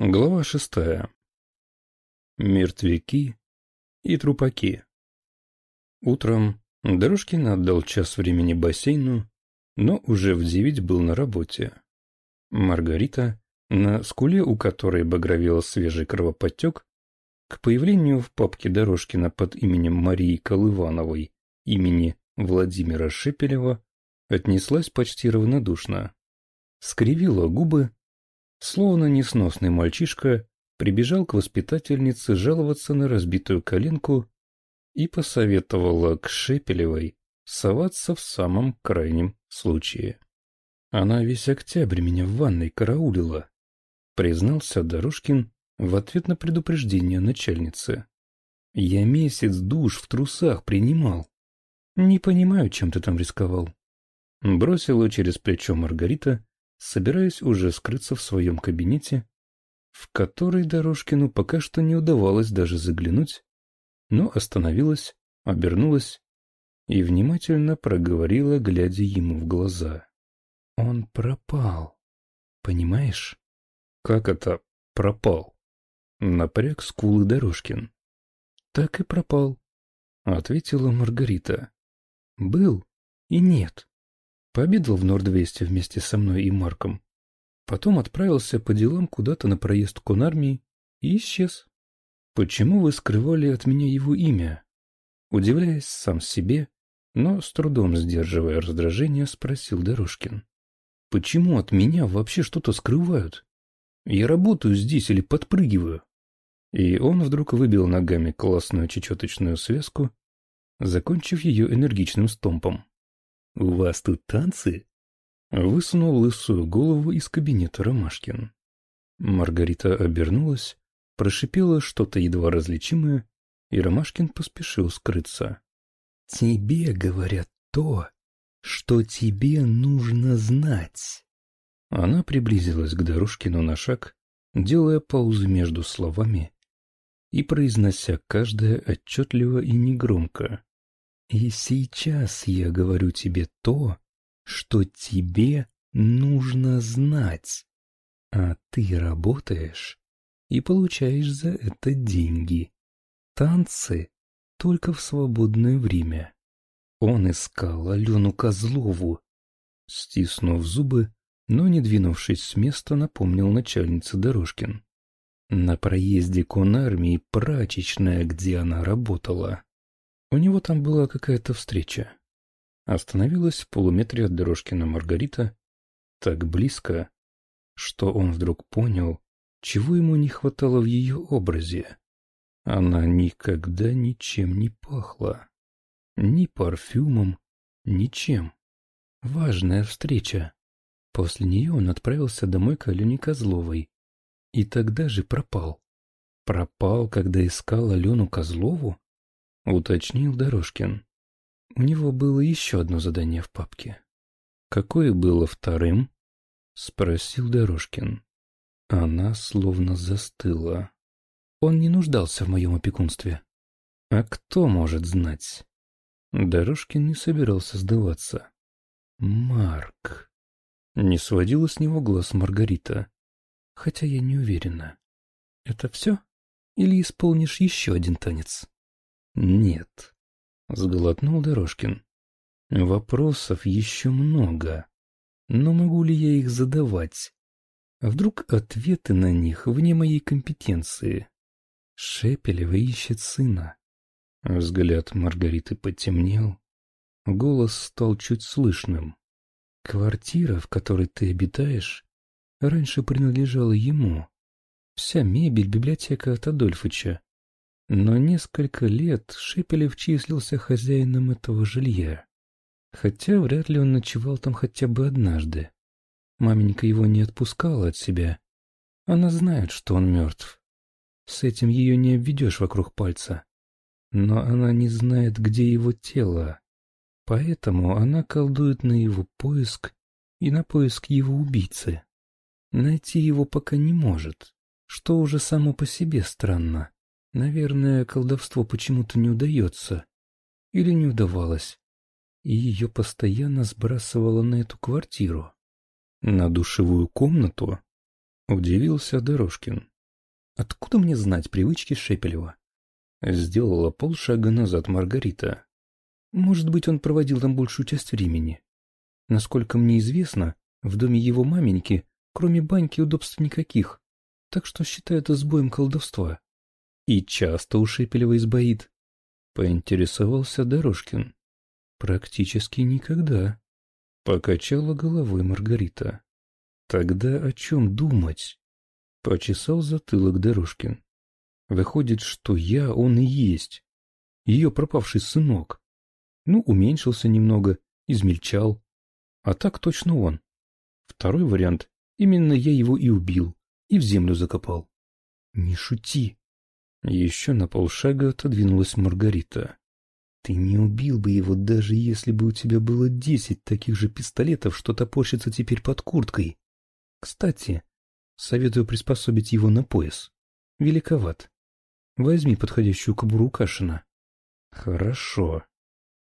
Глава шестая. Мертвяки и трупаки. Утром Дорожкин отдал час времени бассейну, но уже в девять был на работе. Маргарита, на скуле у которой багровел свежий кровоподтек, к появлению в папке Дорожкина под именем Марии Колывановой имени Владимира Шепелева отнеслась почти равнодушно. Скривила губы, Словно несносный мальчишка прибежал к воспитательнице жаловаться на разбитую коленку и посоветовала к Шепелевой соваться в самом крайнем случае. Она весь октябрь меня в ванной караулила, признался Дорожкин в ответ на предупреждение начальницы. Я месяц душ в трусах принимал. Не понимаю, чем ты там рисковал. Бросила через плечо Маргарита собираясь уже скрыться в своем кабинете, в который Дорожкину пока что не удавалось даже заглянуть, но остановилась, обернулась и внимательно проговорила, глядя ему в глаза. «Он пропал. Понимаешь?» «Как это пропал?» Напряг скулы Дорожкин. «Так и пропал», — ответила Маргарита. «Был и нет. Пообедал в Нордвесте вместе со мной и Марком. Потом отправился по делам куда-то на проезд конармии и исчез. Почему вы скрывали от меня его имя? Удивляясь сам себе, но с трудом сдерживая раздражение, спросил Дорожкин. Почему от меня вообще что-то скрывают? Я работаю здесь или подпрыгиваю? И он вдруг выбил ногами классную чечеточную связку, закончив ее энергичным стомпом. «У вас тут танцы?» Высунул лысую голову из кабинета Ромашкин. Маргарита обернулась, прошипела что-то едва различимое, и Ромашкин поспешил скрыться. «Тебе говорят то, что тебе нужно знать». Она приблизилась к Дорожкину на шаг, делая паузы между словами и произнося каждое отчетливо и негромко. И сейчас я говорю тебе то, что тебе нужно знать. А ты работаешь и получаешь за это деньги. Танцы только в свободное время. Он искал Алену Козлову. Стиснув зубы, но не двинувшись с места, напомнил начальнице Дорожкин. На проезде конармии прачечная, где она работала. У него там была какая-то встреча. Остановилась в полуметре от Дорожкина Маргарита, так близко, что он вдруг понял, чего ему не хватало в ее образе. Она никогда ничем не пахла. Ни парфюмом, ничем. Важная встреча. После нее он отправился домой к Алене Козловой. И тогда же пропал. Пропал, когда искал Алену Козлову? Уточнил Дорожкин. У него было еще одно задание в папке. Какое было вторым? Спросил Дорожкин. Она словно застыла. Он не нуждался в моем опекунстве. А кто может знать? Дорожкин не собирался сдаваться. Марк. Не сводила с него глаз Маргарита. Хотя я не уверена. Это все? Или исполнишь еще один танец? «Нет», — сглотнул Дорожкин. «Вопросов еще много. Но могу ли я их задавать? Вдруг ответы на них вне моей компетенции? Шепелева ищет сына». Взгляд Маргариты потемнел. Голос стал чуть слышным. «Квартира, в которой ты обитаешь, раньше принадлежала ему. Вся мебель, библиотека от Адольфыча. Но несколько лет Шепелев числился хозяином этого жилья. Хотя вряд ли он ночевал там хотя бы однажды. Маменька его не отпускала от себя. Она знает, что он мертв. С этим ее не обведешь вокруг пальца. Но она не знает, где его тело. Поэтому она колдует на его поиск и на поиск его убийцы. Найти его пока не может, что уже само по себе странно. Наверное, колдовство почему-то не удается. Или не удавалось. И ее постоянно сбрасывало на эту квартиру. На душевую комнату? Удивился Дорожкин. Откуда мне знать привычки Шепелева? Сделала полшага назад Маргарита. Может быть, он проводил там большую часть времени. Насколько мне известно, в доме его маменьки, кроме баньки, удобств никаких, так что считаю это сбоем колдовства. И часто у Шепелева избоит. Поинтересовался Дорожкин. Практически никогда. Покачала головой Маргарита. Тогда о чем думать? Почесал затылок Дорожкин. Выходит, что я он и есть. Ее пропавший сынок. Ну, уменьшился немного, измельчал. А так точно он. Второй вариант. Именно я его и убил, и в землю закопал. Не шути. Еще на полшага отодвинулась Маргарита. Ты не убил бы его, даже если бы у тебя было десять таких же пистолетов, что топорщится теперь под курткой. Кстати, советую приспособить его на пояс. Великоват. Возьми подходящую кобуру Кашина. Хорошо.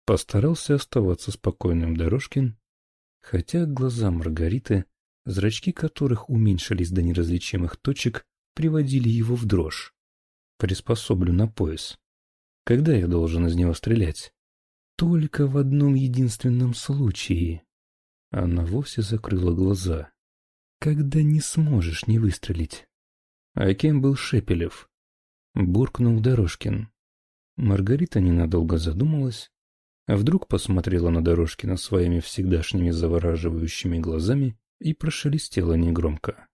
Постарался оставаться спокойным Дорожкин, хотя глаза Маргариты, зрачки которых уменьшились до неразличимых точек, приводили его в дрожь. Приспособлю на пояс. Когда я должен из него стрелять? Только в одном единственном случае. Она вовсе закрыла глаза. Когда не сможешь не выстрелить. А кем был Шепелев? Буркнул Дорожкин. Маргарита ненадолго задумалась, а вдруг посмотрела на Дорожкина своими всегдашними завораживающими глазами и прошелестела негромко.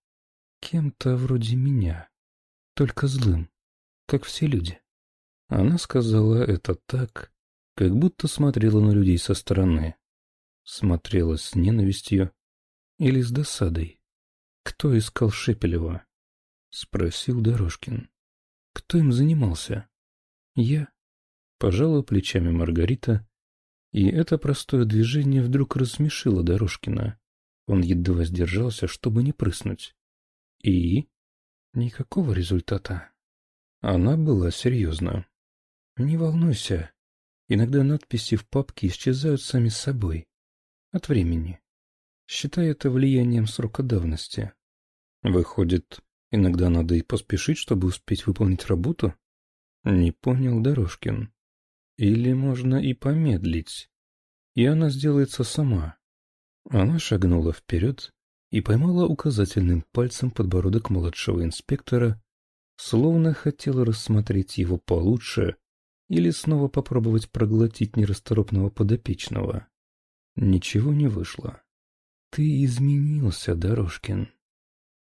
Кем-то вроде меня, только злым, как все люди. Она сказала это так, как будто смотрела на людей со стороны. Смотрела с ненавистью или с досадой. «Кто искал Шепелева?» — спросил Дорожкин. «Кто им занимался?» «Я?» — пожала плечами Маргарита, и это простое движение вдруг рассмешило Дорожкина. Он едва сдержался, чтобы не прыснуть. «И?» «Никакого результата». Она была серьезна. Не волнуйся. Иногда надписи в папке исчезают сами собой. От времени. Считай это влиянием срока давности. Выходит, иногда надо и поспешить, чтобы успеть выполнить работу? Не понял Дорожкин. Или можно и помедлить. И она сделается сама. Она шагнула вперед и поймала указательным пальцем подбородок младшего инспектора, словно хотела рассмотреть его получше или снова попробовать проглотить нерасторопного подопечного. Ничего не вышло. Ты изменился, Дорожкин.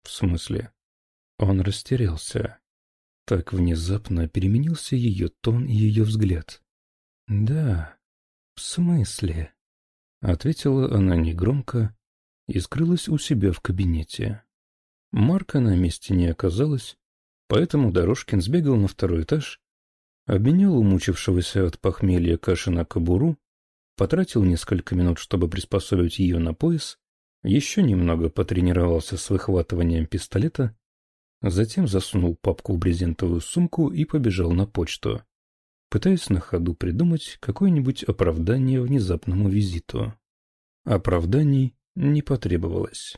В смысле? Он растерялся. Так внезапно переменился ее тон и ее взгляд. Да, в смысле? Ответила она негромко и скрылась у себя в кабинете. Марка на месте не оказалось, поэтому Дорожкин сбегал на второй этаж Обменял умучившегося от похмелья каши на кобуру, потратил несколько минут, чтобы приспособить ее на пояс, еще немного потренировался с выхватыванием пистолета, затем засунул папку в брезентовую сумку и побежал на почту, пытаясь на ходу придумать какое-нибудь оправдание внезапному визиту. Оправданий не потребовалось.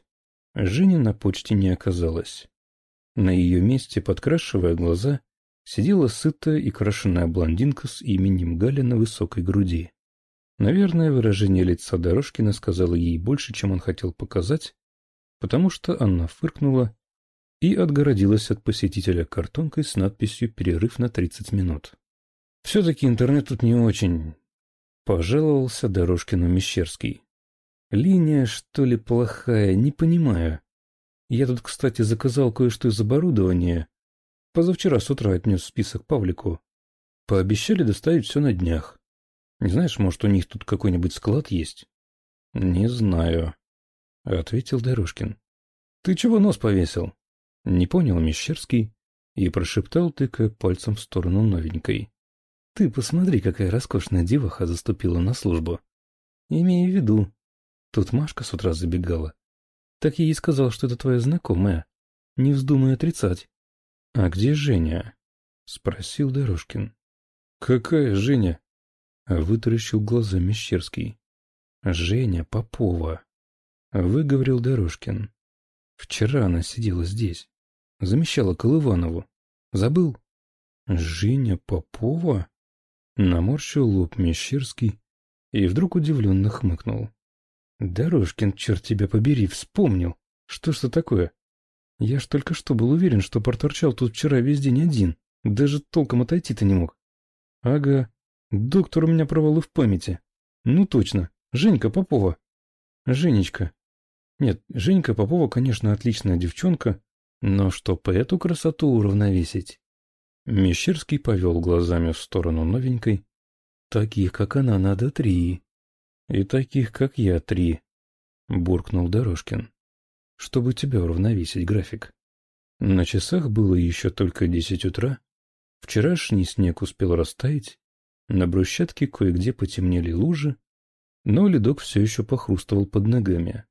Жени на почте не оказалось. На ее месте, подкрашивая глаза, сидела сытая и крашеная блондинка с именем Галя на высокой груди. Наверное, выражение лица Дорожкина сказало ей больше, чем он хотел показать, потому что она фыркнула и отгородилась от посетителя картонкой с надписью «Перерыв на 30 минут». «Все-таки интернет тут не очень», — пожаловался Дорожкину Мещерский. «Линия, что ли, плохая, не понимаю. Я тут, кстати, заказал кое-что из оборудования, Позавчера с утра отнес список Павлику. Пообещали доставить все на днях. Не знаешь, может, у них тут какой-нибудь склад есть? — Не знаю, — ответил Дорожкин. — Ты чего нос повесил? — не понял Мещерский и прошептал, тыкая пальцем в сторону новенькой. — Ты посмотри, какая роскошная деваха заступила на службу. Имею в виду. Тут Машка с утра забегала. Так я ей сказал, что это твоя знакомая. Не вздумай отрицать. — А где Женя? — спросил Дорожкин. — Какая Женя? — вытаращил глаза Мещерский. — Женя Попова, — выговорил Дорожкин. Вчера она сидела здесь. Замещала Колыванову. Забыл? Женя Попова? Наморщил лоб Мещерский и вдруг удивленно хмыкнул. Дорожкин, черт тебя побери, вспомнил. Что ж это такое? Я ж только что был уверен, что проторчал тут вчера весь день один. Даже толком отойти-то не мог. Ага, доктор у меня провалы в памяти. Ну точно, Женька Попова. Женечка. Нет, Женька Попова, конечно, отличная девчонка, но чтоб эту красоту уравновесить. Мещерский повел глазами в сторону новенькой. Таких, как она, надо три. И таких, как я, три. Буркнул Дорожкин. Чтобы тебя уравновесить, график. На часах было еще только десять утра. Вчерашний снег успел растаять. На брусчатке кое-где потемнели лужи, но ледок все еще похрустывал под ногами.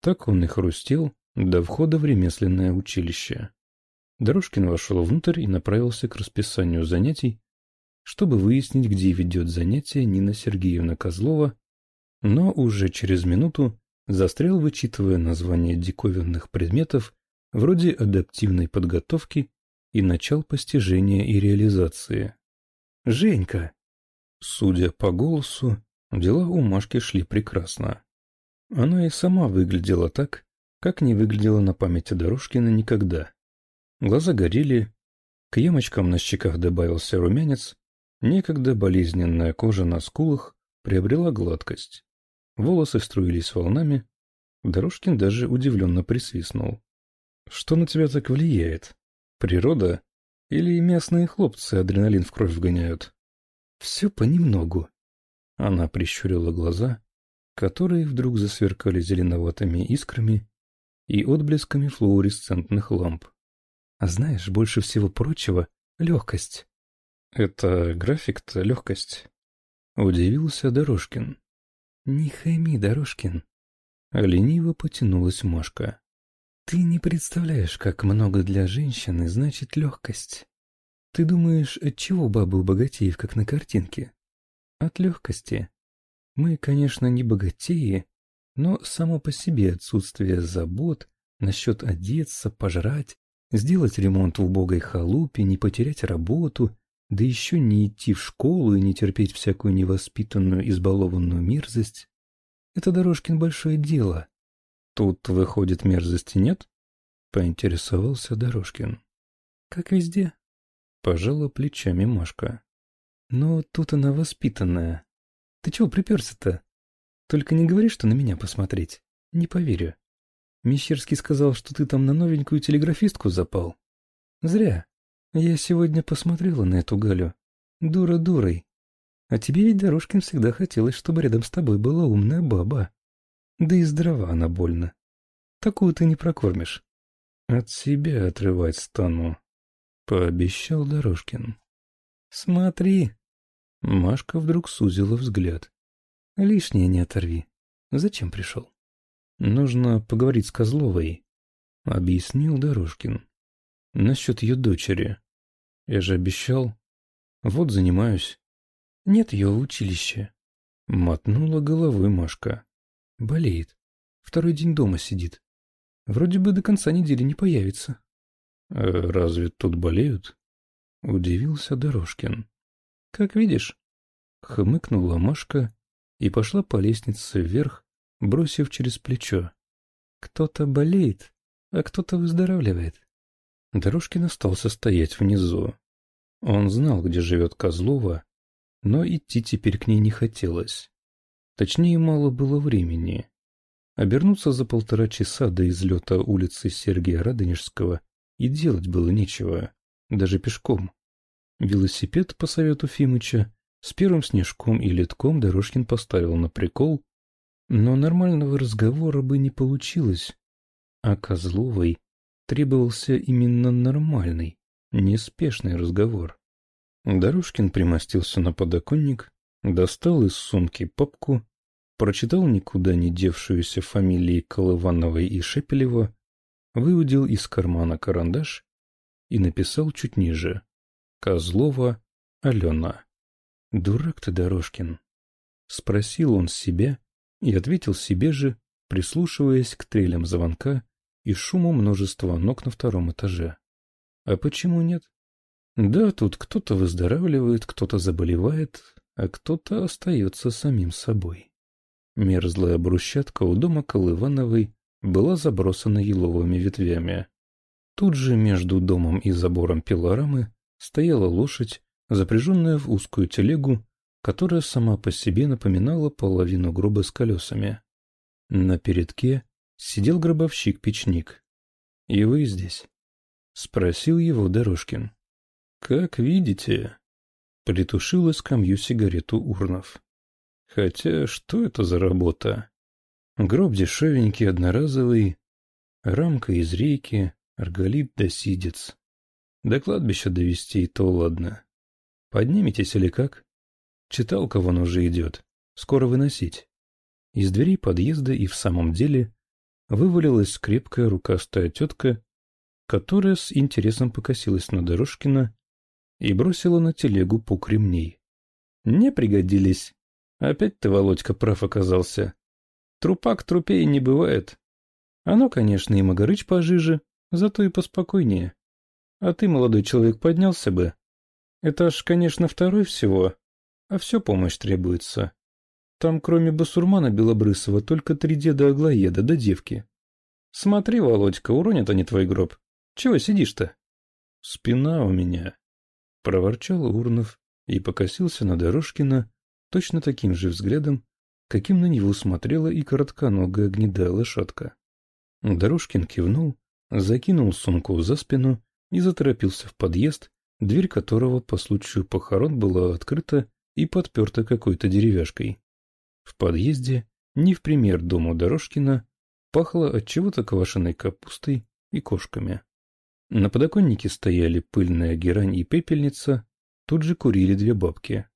Так он и хрустел до входа в ремесленное училище. Дорожкин вошел внутрь и направился к расписанию занятий, чтобы выяснить, где ведет занятие Нина Сергеевна Козлова, но уже через минуту застрял, вычитывая названия диковинных предметов вроде адаптивной подготовки и начал постижения и реализации. «Женька!» Судя по голосу, дела у Машки шли прекрасно. Она и сама выглядела так, как не выглядела на памяти Дорожкина никогда. Глаза горели, к ямочкам на щеках добавился румянец, некогда болезненная кожа на скулах приобрела гладкость. Волосы струились волнами, Дорожкин даже удивленно присвистнул. «Что на тебя так влияет? Природа? Или местные хлопцы адреналин в кровь вгоняют?» «Все понемногу». Она прищурила глаза, которые вдруг засверкали зеленоватыми искрами и отблесками флуоресцентных ламп. А знаешь, больше всего прочего — легкость. Это график-то легкость. Удивился Дорожкин. Не хайми, Дорожкин. Лениво потянулась Машка. Ты не представляешь, как много для женщины значит легкость. Ты думаешь, от чего бабы у богатеев, как на картинке? От легкости. Мы, конечно, не богатеи, но само по себе отсутствие забот насчет одеться, пожрать, сделать ремонт в убогой халупе, не потерять работу, да еще не идти в школу и не терпеть всякую невоспитанную, избалованную мерзость. Это, Дорожкин, большое дело. Тут, выходит, мерзости нет? Поинтересовался Дорожкин. Как везде. Пожала плечами Машка. Но тут она воспитанная. Ты чего приперся-то? Только не говори, что на меня посмотреть. Не поверю. Мещерский сказал, что ты там на новенькую телеграфистку запал. Зря. Я сегодня посмотрела на эту Галю. Дура дурой. А тебе ведь, Дорожкин, всегда хотелось, чтобы рядом с тобой была умная баба. Да и здорова она больно. Такую ты не прокормишь. От себя отрывать стану, — пообещал Дорожкин. Смотри, Машка вдруг сузила взгляд. Лишнее не оторви. Зачем пришел? Нужно поговорить с Козловой, объяснил Дорожкин. Насчет ее дочери. Я же обещал. Вот занимаюсь. Нет ее в училище. Мотнула головой Машка. Болеет. Второй день дома сидит. Вроде бы до конца недели не появится. «Э, разве тут болеют? Удивился Дорожкин. Как видишь, хмыкнула Машка и пошла по лестнице вверх, бросив через плечо. Кто-то болеет, а кто-то выздоравливает. Дорожкин остался стоять внизу. Он знал, где живет Козлова, но идти теперь к ней не хотелось. Точнее, мало было времени. Обернуться за полтора часа до излета улицы Сергия Радонежского и делать было нечего, даже пешком. Велосипед, по совету Фимыча, с первым снежком и литком Дорожкин поставил на прикол, но нормального разговора бы не получилось. А Козловой требовался именно нормальный, неспешный разговор. Дорожкин примостился на подоконник, достал из сумки папку, прочитал никуда не девшуюся фамилии Колывановой и Шепелева, выудил из кармана карандаш и написал чуть ниже Козлова Алена. «Дурак ты, Дорожкин!» Спросил он себя и ответил себе же, прислушиваясь к трелям звонка и шуму множества ног на втором этаже. А почему нет? Да, тут кто-то выздоравливает, кто-то заболевает, а кто-то остается самим собой. Мерзлая брусчатка у дома Колывановой была забросана еловыми ветвями. Тут же между домом и забором пилорамы стояла лошадь, запряженная в узкую телегу, которая сама по себе напоминала половину гроба с колесами. На передке сидел гробовщик-печник. — И вы здесь? — спросил его Дорожкин. — Как видите, — притушила скамью сигарету Урнов. — Хотя что это за работа? Гроб дешевенький, одноразовый, рамка из рейки, арголит да сидец. До кладбища довести то ладно. Подниметесь или как? Читалка вон уже идет. Скоро выносить. Из дверей подъезда и в самом деле вывалилась крепкая рукастая тетка, которая с интересом покосилась на Дорожкина и бросила на телегу пук ремней. Не пригодились. Опять ты, Володька, прав оказался. Трупак трупей не бывает. Оно, конечно, и Магарыч пожиже, зато и поспокойнее. А ты, молодой человек, поднялся бы. Это ж, конечно, второй всего, а все помощь требуется. Там, кроме басурмана Белобрысова, только три деда Аглоеда да девки. Смотри, Володька, уронят они твой гроб. Чего сидишь-то? Спина у меня. Проворчал Урнов и покосился на Дорожкина точно таким же взглядом, каким на него смотрела и коротконогая гнедая лошадка. Дорожкин кивнул, закинул сумку за спину и заторопился в подъезд, дверь которого по случаю похорон была открыта и подперта какой-то деревяшкой. В подъезде, не в пример дому Дорожкина, пахло от чего-то квашеной капустой и кошками. На подоконнике стояли пыльная герань и пепельница, тут же курили две бабки.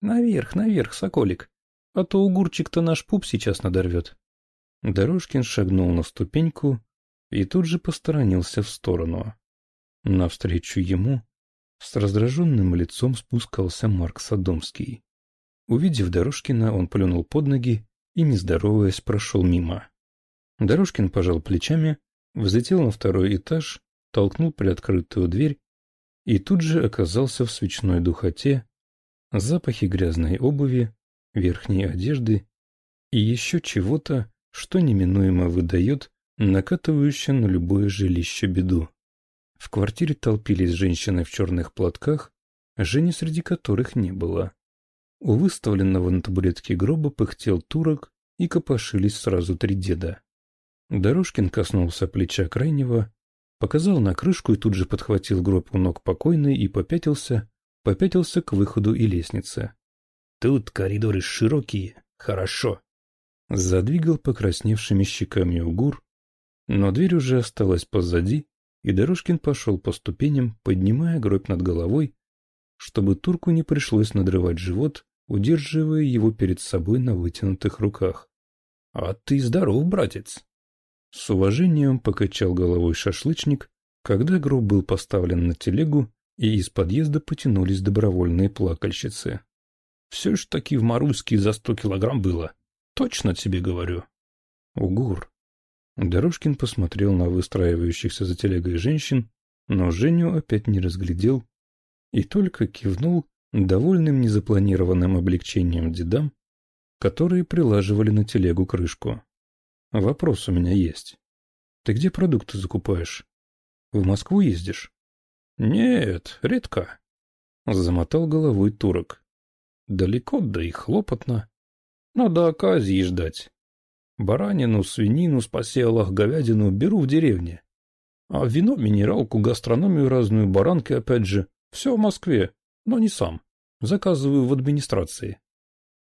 «Наверх, наверх, соколик, а то угурчик-то наш пуп сейчас надорвет». Дорожкин шагнул на ступеньку и тут же посторонился в сторону. Навстречу ему с раздраженным лицом спускался Марк Садомский. Увидев Дорожкина, он плюнул под ноги и, не здороваясь, прошел мимо. Дорожкин пожал плечами, взлетел на второй этаж, толкнул приоткрытую дверь и тут же оказался в свечной духоте, запахе грязной обуви, верхней одежды и еще чего-то, что неминуемо выдает накатывающее на любое жилище беду. В квартире толпились женщины в черных платках, Жени среди которых не было. У выставленного на табуретке гроба пыхтел турок и копошились сразу три деда. Дорожкин коснулся плеча крайнего, показал на крышку и тут же подхватил гроб у ног покойной и попятился, попятился к выходу и лестнице. «Тут коридоры широкие, хорошо!» Задвигал покрасневшими щеками угур, но дверь уже осталась позади, и Дорожкин пошел по ступеням, поднимая гроб над головой, чтобы турку не пришлось надрывать живот, удерживая его перед собой на вытянутых руках. — А ты здоров, братец! С уважением покачал головой шашлычник, когда гроб был поставлен на телегу, и из подъезда потянулись добровольные плакальщицы. — Все ж таки в Маруске за сто килограмм было. Точно тебе говорю. — Угур, Дорожкин посмотрел на выстраивающихся за телегой женщин, но Женю опять не разглядел и только кивнул довольным незапланированным облегчением дедам, которые прилаживали на телегу крышку. «Вопрос у меня есть. Ты где продукты закупаешь? В Москву ездишь?» «Нет, редко», — замотал головой турок. «Далеко, да и хлопотно. Надо оказии ждать. Баранину, свинину с поселах, говядину беру в деревне. А вино, минералку, гастрономию разную, баранки опять же. Все в Москве, но не сам. Заказываю в администрации.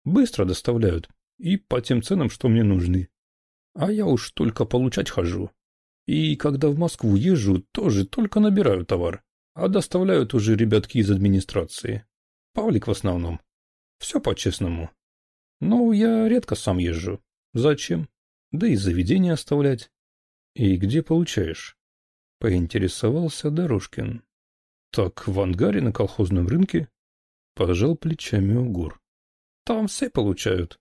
Быстро доставляют. И по тем ценам, что мне нужны. А я уж только получать хожу. И когда в Москву езжу, тоже только набираю товар. А доставляют уже ребятки из администрации. Павлик в основном. Все по-честному. Но я редко сам езжу. Зачем? Да и заведение оставлять. И где получаешь? Поинтересовался Дорожкин. Так в ангаре на колхозном рынке. Пожал плечами Угур. Там все получают.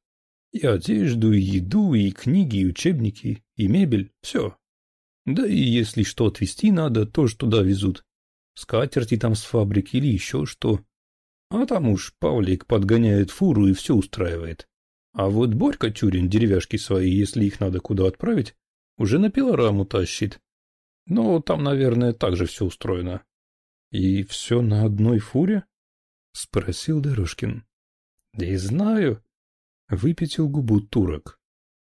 И одежду, и еду, и книги, и учебники, и мебель. Все. Да и если что отвезти надо, тоже туда везут. Скатерти там с фабрики или еще что. А там уж Павлик подгоняет фуру и все устраивает. А вот Борька Тюрин деревяшки свои, если их надо куда отправить, уже на пилораму тащит. Но там, наверное, так же все устроено. И все на одной фуре? Спросил Дорожкин. Да и знаю. Выпятил губу турок.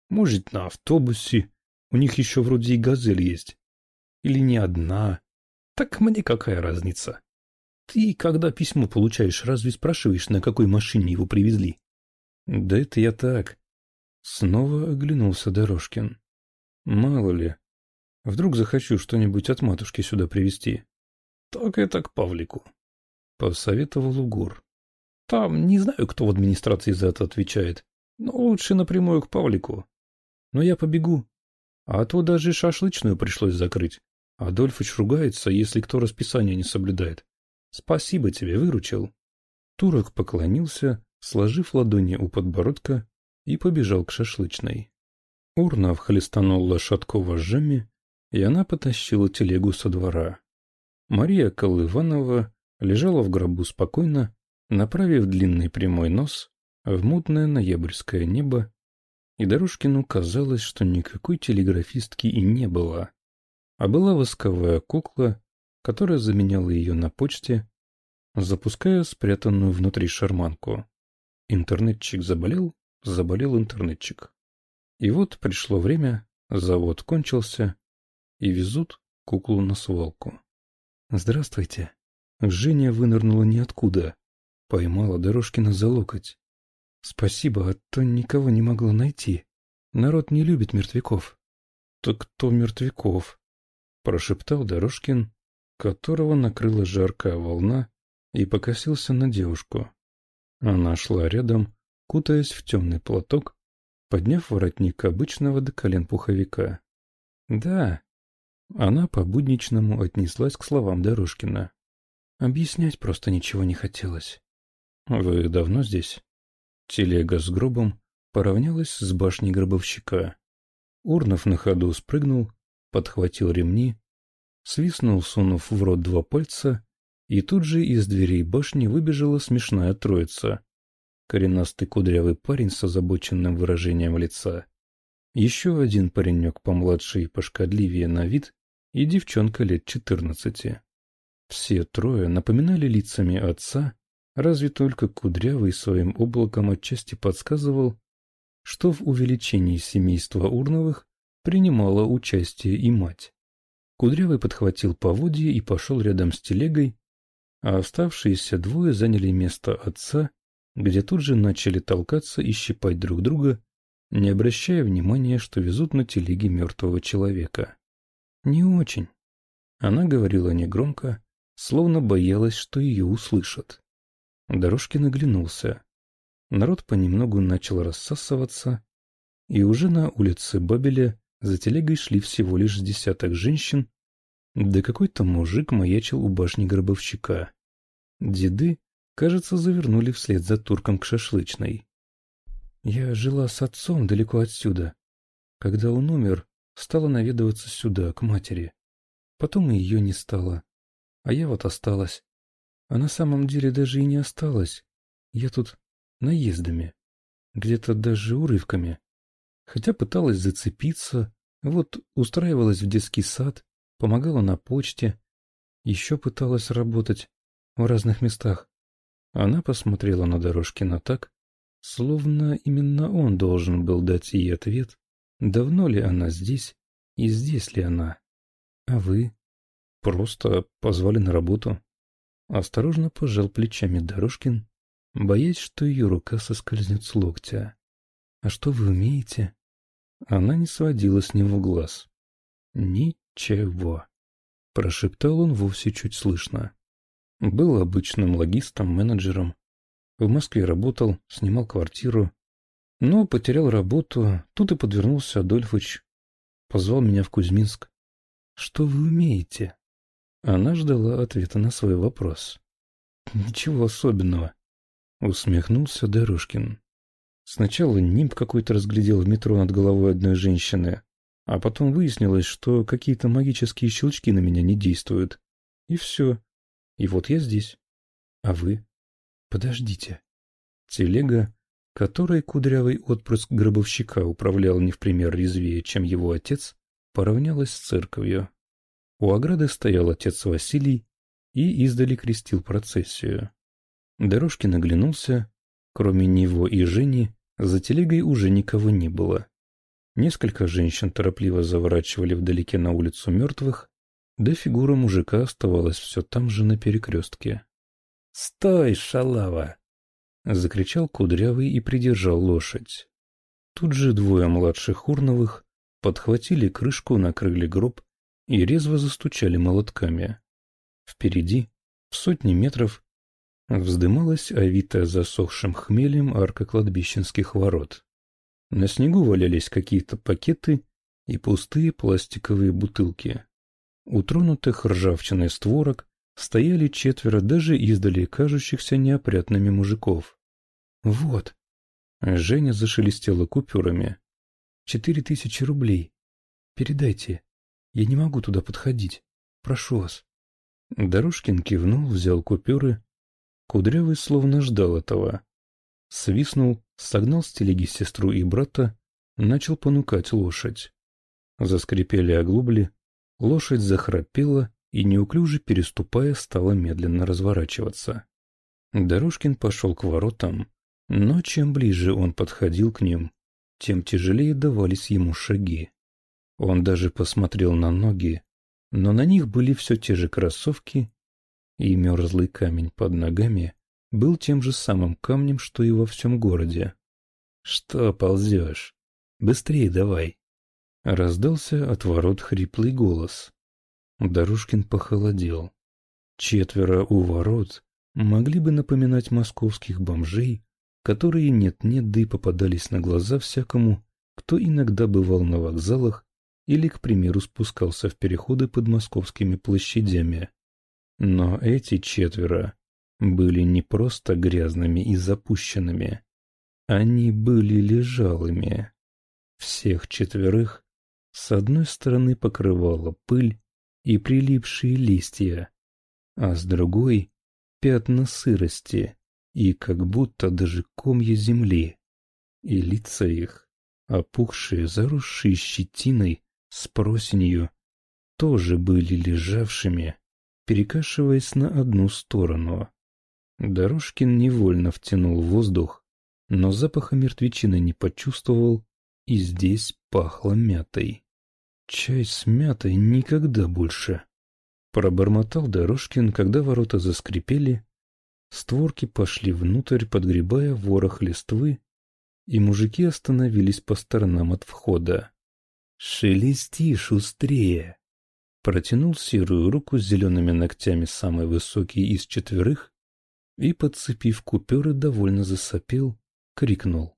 Может, на автобусе. У них еще вроде и газель есть. Или не одна. Так мне какая разница? Ты, когда письмо получаешь, разве спрашиваешь, на какой машине его привезли? Да это я так. Снова оглянулся Дорожкин. Мало ли. Вдруг захочу что-нибудь от матушки сюда привезти. Так это к Павлику. Посоветовал Угор. Там не знаю, кто в администрации за это отвечает, но лучше напрямую к Павлику. Но я побегу. А то даже шашлычную пришлось закрыть. Адольфыч ругается, если кто расписание не соблюдает. Спасибо тебе, выручил. Турок поклонился, сложив ладони у подбородка, и побежал к шашлычной. Урнов хлестанул лошадку вожжами, и она потащила телегу со двора. Мария Колыванова лежала в гробу спокойно, направив длинный прямой нос в мутное ноябрьское небо, и Дорожкину казалось, что никакой телеграфистки и не было, а была восковая кукла, которая заменяла ее на почте, запуская спрятанную внутри шарманку. Интернетчик заболел, заболел интернетчик. И вот пришло время, завод кончился, и везут куклу на свалку. «Здравствуйте». Женя вынырнула ниоткуда, поймала Дорожкина за локоть. «Спасибо, а то никого не могла найти. Народ не любит мертвяков». «Так кто мертвяков?» — прошептал Дорожкин, которого накрыла жаркая волна, и покосился на девушку. Она шла рядом, кутаясь в темный платок, подняв воротник обычного до колен пуховика. «Да». Она по-будничному отнеслась к словам Дорожкина. Объяснять просто ничего не хотелось. «Вы давно здесь?» Телега с гробом поравнялась с башней гробовщика. Урнов на ходу спрыгнул, подхватил ремни свистнул, сунув в рот два пальца, и тут же из дверей башни выбежала смешная троица. Коренастый кудрявый парень с озабоченным выражением лица. Еще один паренек помладше и пошкодливее на вид, и девчонка лет четырнадцати. Все трое напоминали лицами отца, разве только Кудрявый своим облаком отчасти подсказывал, что в увеличении семейства Урновых принимала участие и мать. Кудрявый подхватил поводья и пошел рядом с телегой, а оставшиеся двое заняли место отца, где тут же начали толкаться и щипать друг друга, не обращая внимания, что везут на телеге мертвого человека. «Не очень». Она говорила негромко, словно боялась, что ее услышат. Дорожкин оглянулся. Народ понемногу начал рассасываться, и уже на улице Бабеля за телегой шли всего лишь десяток женщин, да какой-то мужик маячил у башни гробовщика. Деды, кажется, завернули вслед за турком к шашлычной. Я жила с отцом далеко отсюда. Когда он умер, стала наведываться сюда, к матери. Потом и ее не стало. А я вот осталась. А на самом деле даже и не осталась. Я тут наездами. Где-то даже урывками. Хотя пыталась зацепиться, вот устраивалась в детский сад, помогала на почте, еще пыталась работать в разных местах. Она посмотрела на Дорожкина так, словно именно он должен был дать ей ответ, давно ли она здесь и здесь ли она. А вы? Просто позвали на работу. Осторожно пожал плечами Дорожкин, боясь, что ее рука соскользнет с локтя. «А что вы умеете?» Она не сводила с него глаз. «Ничего», — прошептал он вовсе чуть слышно. Был обычным логистом, менеджером. В Москве работал, снимал квартиру. Но потерял работу, тут и подвернулся Адольфыч. Позвал меня в Кузьминск. «Что вы умеете?» Она ждала ответа на свой вопрос. «Ничего особенного», — усмехнулся Дорожкин. Сначала нимб какой-то разглядел в метро над головой одной женщины, А потом выяснилось, что какие-то магические щелчки на меня не действуют. И все. И вот я здесь. А вы? Подождите. Телега, которой кудрявый отпрыск гробовщика управлял не в пример резвее, чем его отец, поравнялась с церковью. У ограды стоял отец Василий и издали крестил процессию. Дорожкин оглянулся. Кроме него и Жени, за телегой уже никого не было. Несколько женщин торопливо заворачивали вдалеке на улицу мертвых, да фигура мужика оставалась все там же на перекрестке. «Стой, шалава!» — закричал Кудрявый и придержал лошадь. Тут же двое младших Урновых подхватили крышку, накрыли гроб и резво застучали молотками. Впереди, в сотни метров, вздымалась овитая засохшим хмелем арка кладбищенских ворот. На снегу валялись какие-то пакеты и пустые пластиковые бутылки. У тронутых ржавчиной створок стояли четверо даже издали кажущихся неопрятными мужиков. «Вот!» Женя зашелестела купюрами. «Четыре тысячи рублей. Передайте. Я не могу туда подходить. Прошу вас». Дорожкин кивнул, взял купюры. Кудрявый словно ждал этого. Свистнул, согнал с телеги сестру и брата, начал понукать лошадь. Заскрипели оглубли, лошадь захрапела и, неуклюже переступая, стала медленно разворачиваться. Дорожкин пошел к воротам, но чем ближе он подходил к ним, тем тяжелее давались ему шаги. Он даже посмотрел на ноги, но на них были все те же кроссовки, и мерзлый камень под ногами был тем же самым камнем, что и во всем городе. «Что ползешь? Быстрее давай!» Раздался от ворот хриплый голос. Дорожкин похолодел. Четверо у ворот могли бы напоминать московских бомжей, которые нет-нет, да и попадались на глаза всякому, кто иногда бывал на вокзалах или, к примеру, спускался в переходы под московскими площадями. Но эти четверо были не просто грязными и запущенными. Они были лежалыми. Всех четверых с одной стороны покрывала пыль и прилипшие листья, а с другой — пятна сырости и как будто даже комья земли. И лица их, опухшие, заросшие щетиной, с просенью, тоже были лежавшими, перекашиваясь на одну сторону. Дорожкин невольно втянул воздух, но запаха мертвечины не почувствовал, и здесь пахло мятой. Чай с мятой никогда больше. Пробормотал Дорожкин, когда ворота заскрипели, створки пошли внутрь, подгребая ворох листвы, и мужики остановились по сторонам от входа. «Шелести шустрее!» Протянул серую руку с зелеными ногтями самый высокий из четверых и, подцепив купюры, довольно засопел, крикнул.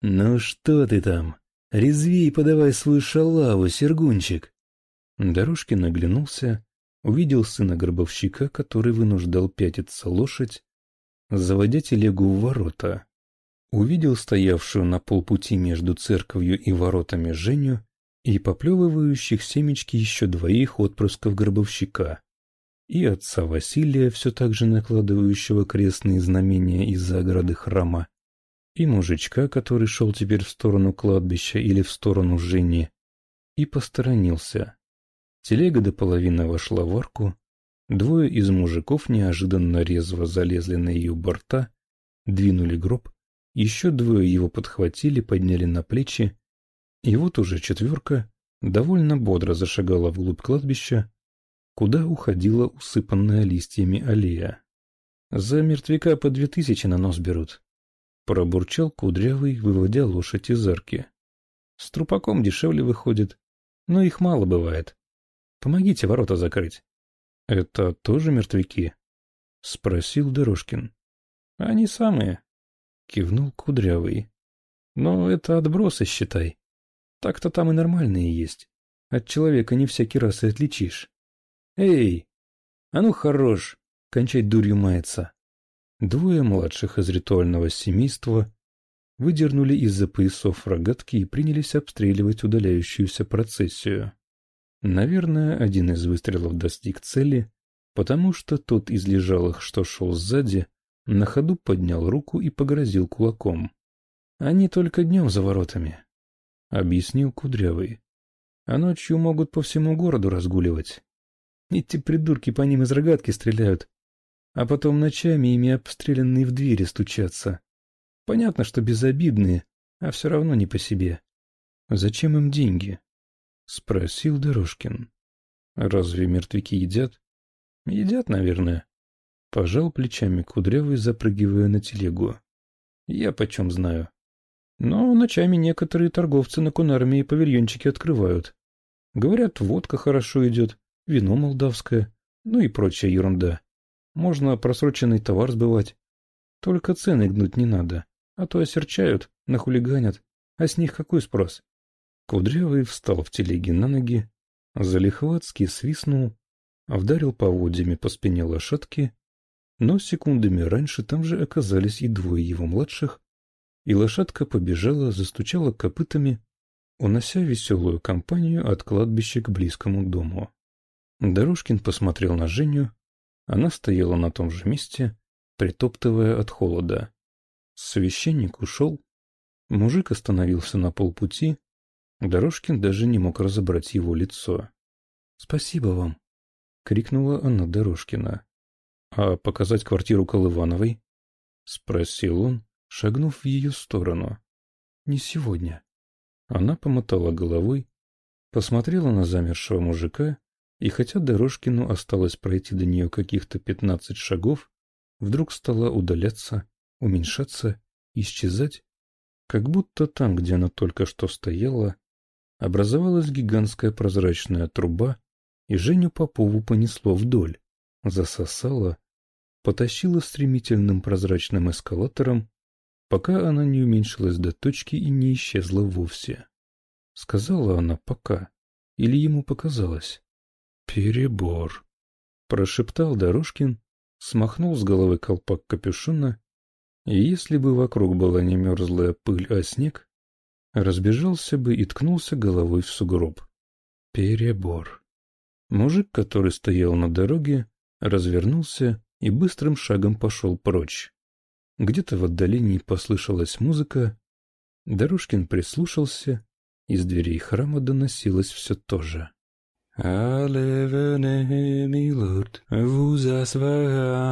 «Ну что ты там? Резвей подавай свою шалаву, Сергунчик!» Дорожкин оглянулся, увидел сына гробовщика, который вынуждал пятиться лошадь, заводя телегу в ворота. Увидел стоявшую на полпути между церковью и воротами Женю и поплевывающих семечки еще двоих отпрысков гробовщика, и отца Василия, все так же накладывающего крестные знамения из-за ограды храма, и мужичка, который шел теперь в сторону кладбища или в сторону Жени, и посторонился. Телега до половины вошла в арку, двое из мужиков неожиданно резво залезли на ее борта, двинули гроб, еще двое его подхватили, подняли на плечи и вот уже четверка довольно бодро зашагала вглубь кладбища, куда уходила усыпанная листьями аллея. «За мертвяка по две тысячи на нос берут», — пробурчал Кудрявый, выводя лошадь из арки. «С трупаком дешевле выходит, но их мало бывает. Помогите ворота закрыть». «Это тоже мертвяки?» — спросил Дорожкин. «Они самые», — кивнул Кудрявый. «Но это отбросы, считай. Так-то там и нормальные есть. От человека не всякий раз и отличишь. Эй! А ну хорош! Кончать дурью мается. Двое младших из ритуального семейства выдернули из-за поясов рогатки и принялись обстреливать удаляющуюся процессию. Наверное, один из выстрелов достиг цели, потому что тот из лежалых, что шел сзади, на ходу поднял руку и погрозил кулаком. «Они только днем за воротами», — объяснил Кудрявый. «А ночью могут по всему городу разгуливать. Эти придурки по ним из рогатки стреляют, а потом ночами ими обстрелянные в двери стучатся. Понятно, что безобидные, а все равно не по себе. Зачем им деньги? Спросил Дорожкин. Разве мертвяки едят? Едят, наверное. Пожал плечами кудрявый, запрыгивая на телегу. Я почем знаю. Но ночами некоторые торговцы на Кунарме и павильончики открывают. Говорят, водка хорошо идет, вино молдавское, ну и прочая ерунда. Можно просроченный товар сбывать. Только цены гнуть не надо, а то осерчают, нахулиганят. А с них какой спрос? Кудрявый встал в телеге на ноги, залихватски свистнул, вдарил поводьями по спине лошадки, но секундами раньше там же оказались и двое его младших, и лошадка побежала, застучала копытами, унося веселую компанию от кладбища к близкому дому. Дорожкин посмотрел на Женю, она стояла на том же месте, притоптывая от холода. Священник ушел. Мужик остановился на полпути. Дорожкин даже не мог разобрать его лицо. — Спасибо вам, — крикнула она Дорожкина. — А показать квартиру Колывановой? — спросил он, шагнув в ее сторону. — Не сегодня. Она помотала головой, посмотрела на замершего мужика и хотя Дорожкину осталось пройти до нее каких-то пятнадцать шагов, вдруг стала удаляться, уменьшаться, исчезать, как будто там, где она только что стояла, образовалась гигантская прозрачная труба, и Женю Попову понесло вдоль, засосала, потащила стремительным прозрачным эскалатором, пока она не уменьшилась до точки и не исчезла вовсе. Сказала она «пока», или ему показалось. «Перебор», — прошептал Дорожкин, смахнул с головы колпак капюшона, и если бы вокруг была не мерзлая пыль, а снег, разбежался бы и ткнулся головой в сугроб. Перебор. Мужик, который стоял на дороге, развернулся и быстрым шагом пошел прочь. Где-то в отдалении послышалась музыка. Дорожкин прислушался, из дверей храма доносилось все то же. Allez, venez, milord, vous asseoir